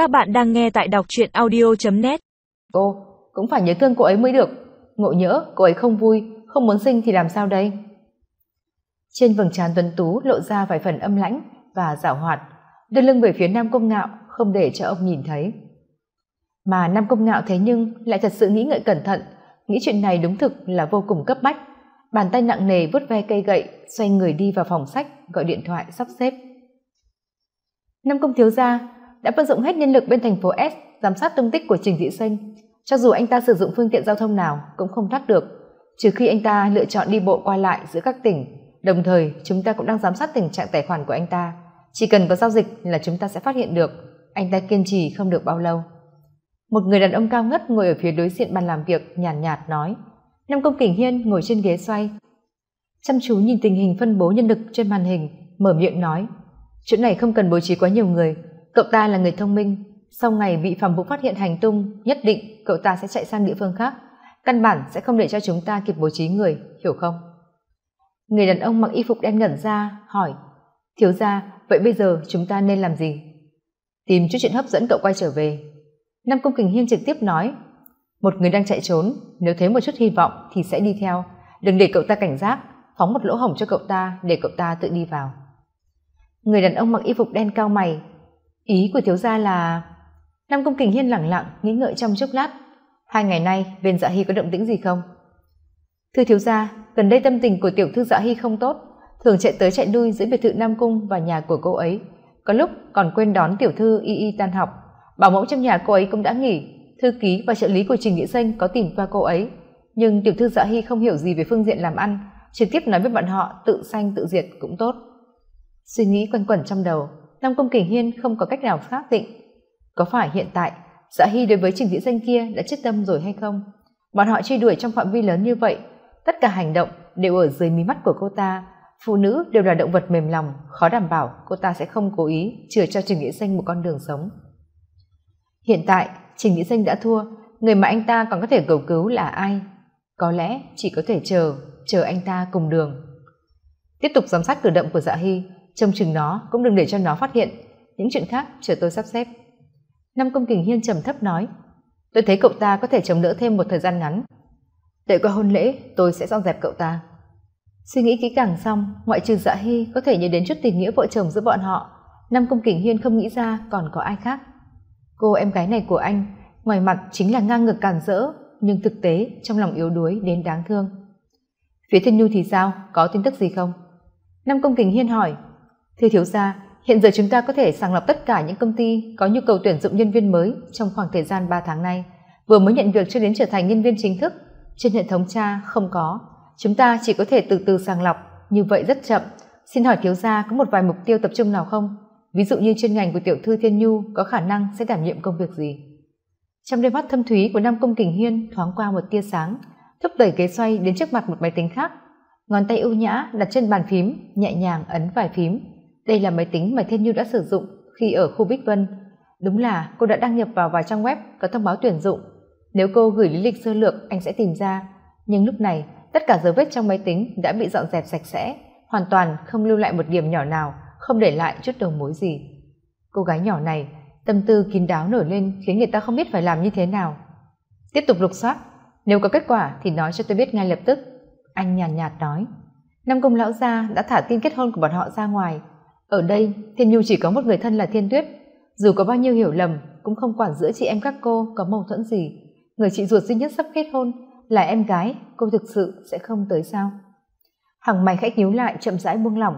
Các bạn đang nghe tại đọc truyện audio.net Cô cũng phải nhớ thương cô ấy mới được. Ngộ nhỡ cô ấy không vui, không muốn sinh thì làm sao đây? Trên vầng trán tuấn tú lộ ra vài phần âm lãnh và giảo hoạt, đưa lưng về phía Nam Công Ngạo không để cho ông nhìn thấy. Mà Nam Công Ngạo thế nhưng lại thật sự nghĩ ngợi cẩn thận, nghĩ chuyện này đúng thực là vô cùng cấp bách. Bàn tay nặng nề vứt ve cây gậy, xoay người đi vào phòng sách, gọi điện thoại sắp xếp. Nam Công Thiếu Gia đã vận dụng hết nhân lực bên thành phố S giám sát tung tích của Trình Thị Sinh. Cho dù anh ta sử dụng phương tiện giao thông nào cũng không thoát được, trừ khi anh ta lựa chọn đi bộ qua lại giữa các tỉnh. Đồng thời, chúng ta cũng đang giám sát tình trạng tài khoản của anh ta. Chỉ cần có giao dịch là chúng ta sẽ phát hiện được. Anh ta kiên trì không được bao lâu. Một người đàn ông cao ngất ngồi ở phía đối diện bàn làm việc nhàn nhạt, nhạt nói. Nam Công Kình Hiên ngồi trên ghế xoay. Chăm chú nhìn tình hình phân bố nhân lực trên màn hình, mở miệng nói. Chuyện này không cần bố trí quá nhiều người, cậu ta là người thông minh. Sau ngày bị phạm vũ phát hiện hành tung, nhất định cậu ta sẽ chạy sang địa phương khác. Căn bản sẽ không để cho chúng ta kịp bố trí người, hiểu không? Người đàn ông mặc y phục đen ngẩn ra, hỏi, thiếu ra vậy bây giờ chúng ta nên làm gì? Tìm chút chuyện hấp dẫn cậu quay trở về. Nam công kình hiên trực tiếp nói, một người đang chạy trốn, nếu thấy một chút hy vọng thì sẽ đi theo. Đừng để cậu ta cảnh giác, phóng một lỗ hổng cho cậu ta để cậu ta tự đi vào. Người đàn ông mặc y phục đen cao mày ý của thiếu gia là nam công kình hiên lẳng lặng, nghĩ ngợi trong chốc lát. Hai ngày nay, bên dạ hy có động tĩnh gì không? Thưa thiếu gia, gần đây tâm tình của tiểu thư dạ hy không tốt, thường chạy tới chạy lui giữa biệt thự nam cung và nhà của cô ấy. Có lúc còn quên đón tiểu thư y y tan học. Bảo mẫu trong nhà cô ấy cũng đã nghỉ. Thư ký và trợ lý của trình nghĩa danh có tìm qua cô ấy. Nhưng tiểu thư dạ hy không hiểu gì về phương diện làm ăn. Trực tiếp nói với bọn họ tự sanh tự diệt cũng tốt. Suy nghĩ quanh quẩn trong đầu nam công kình hiên không có cách nào xác định có phải hiện tại dạ hy đối với trình diễn danh kia đã chết tâm rồi hay không. Bọn họ truy đuổi trong phạm vi lớn như vậy, tất cả hành động đều ở dưới mí mắt của cô ta. Phụ nữ đều là động vật mềm lòng, khó đảm bảo cô ta sẽ không cố ý chừa cho trình nghĩa danh một con đường sống. Hiện tại, trình nghĩa danh đã thua, người mà anh ta còn có thể cầu cứu là ai? Có lẽ chỉ có thể chờ chờ anh ta cùng đường. Tiếp tục giám sát cử động của dạ hy trông chừng nó, cũng đừng để cho nó phát hiện. Những chuyện khác, chờ tôi sắp xếp. Năm công kình hiên trầm thấp nói, tôi thấy cậu ta có thể chống đỡ thêm một thời gian ngắn. Đợi qua hôn lễ, tôi sẽ dọn dẹp cậu ta. Suy nghĩ kỹ càng xong, ngoại trừ dạ hy có thể nhớ đến chút tình nghĩa vợ chồng giữa bọn họ năm công kình hiên không nghĩ ra còn có ai khác. Cô em gái này của anh, ngoài mặt chính là ngang ngược càn rỡ, nhưng thực tế trong lòng yếu đuối đến đáng thương. Phía thiên nhu thì sao? Có tin tức gì không? Năm công kình hiên hỏi thưa thiếu gia, hiện giờ chúng ta có thể sàng lọc tất cả những công ty có nhu cầu tuyển dụng nhân viên mới trong khoảng thời gian ba tháng nay. Vừa mới nhận việc cho đến trở thành nhân viên chính thức, trên hệ thống cha không có. Chúng ta chỉ có thể từ từ sàng lọc, như vậy rất chậm. Xin hỏi thiếu gia có một vài mục tiêu tập trung nào không? Ví dụ như chuyên ngành của tiểu thư thiên nhu có khả năng sẽ đảm nhiệm công việc gì? Trong đôi mắt thâm thúy của nam công kình hiên thoáng qua một tia sáng, thúc đẩy ghế xoay đến trước mặt một máy tính khác. Ngón tay ưu nhã đặt trên bàn phím, nhẹ nhàng ấn vài phím đây là máy tính mà thiên như đã sử dụng khi ở khu bích vân. Đúng là cô đã đăng nhập vào vài trang web có thông báo tuyển dụng. Nếu cô gửi lý lịch sơ lược anh sẽ tìm ra. Nhưng lúc này tất cả dấu vết trong máy tính đã bị dọn dẹp sạch sẽ hoàn toàn không lưu lại một điểm nhỏ nào không để lại chút đầu mối gì. Cô gái nhỏ này tâm tư kín đáo nổi lên khiến người ta không biết phải làm như thế nào. Tiếp tục lục soát. Nếu có kết quả thì nói cho tôi biết ngay lập tức. Anh nhàn nhạt, nhạt nói. Năm công lão gia đã thả tin kết hôn của bọn họ ra ngoài ở đây, thiên nhu chỉ có một người thân là thiên tuyết. Dù có bao nhiêu hiểu lầm, cũng không quản giữa chị em các cô có mâu thuẫn gì. Người chị ruột duy nhất sắp kết hôn là em gái, cô thực sự sẽ không tới sao? Hằng mày khách nhíu lại, chậm rãi buông lỏng.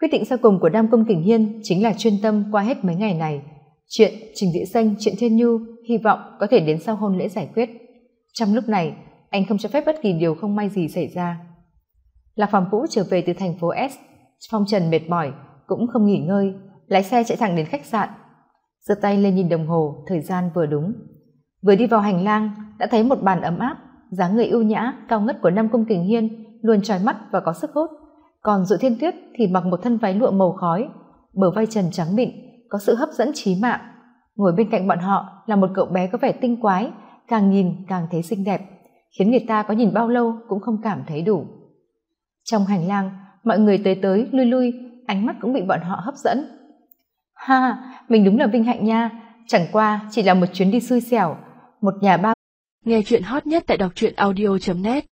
Quyết định sau cùng của nam công kình hiên chính là chuyên tâm qua hết mấy ngày này. Chuyện trình dĩ xanh, chuyện thiên nhu, hy vọng có thể đến sau hôn lễ giải quyết. Trong lúc này, anh không cho phép bất kỳ điều không may gì xảy ra. Lạc phàm vũ trở về từ thành phố s, phong trần mệt mỏi cũng không nghỉ ngơi, lái xe chạy thẳng đến khách sạn. Giơ tay lên nhìn đồng hồ, thời gian vừa đúng. Vừa đi vào hành lang, đã thấy một bàn ấm áp, dáng người ưu nhã, cao ngất của năm công kình hiên, luôn trói mắt và có sức hút. Còn dự thiên tuyết thì mặc một thân váy lụa màu khói, bờ vai trần trắng mịn có sự hấp dẫn trí mạng. Ngồi bên cạnh bọn họ là một cậu bé có vẻ tinh quái, càng nhìn càng thấy xinh đẹp, khiến người ta có nhìn bao lâu cũng không cảm thấy đủ. Trong hành lang, mọi người tới tới lui lui ánh mắt cũng bị bọn họ hấp dẫn. Ha, mình đúng là vinh hạnh nha. Chẳng qua, chỉ là một chuyến đi xui xẻo. Một nhà ba nghe chuyện hot nhất tại đọc truyện audio net.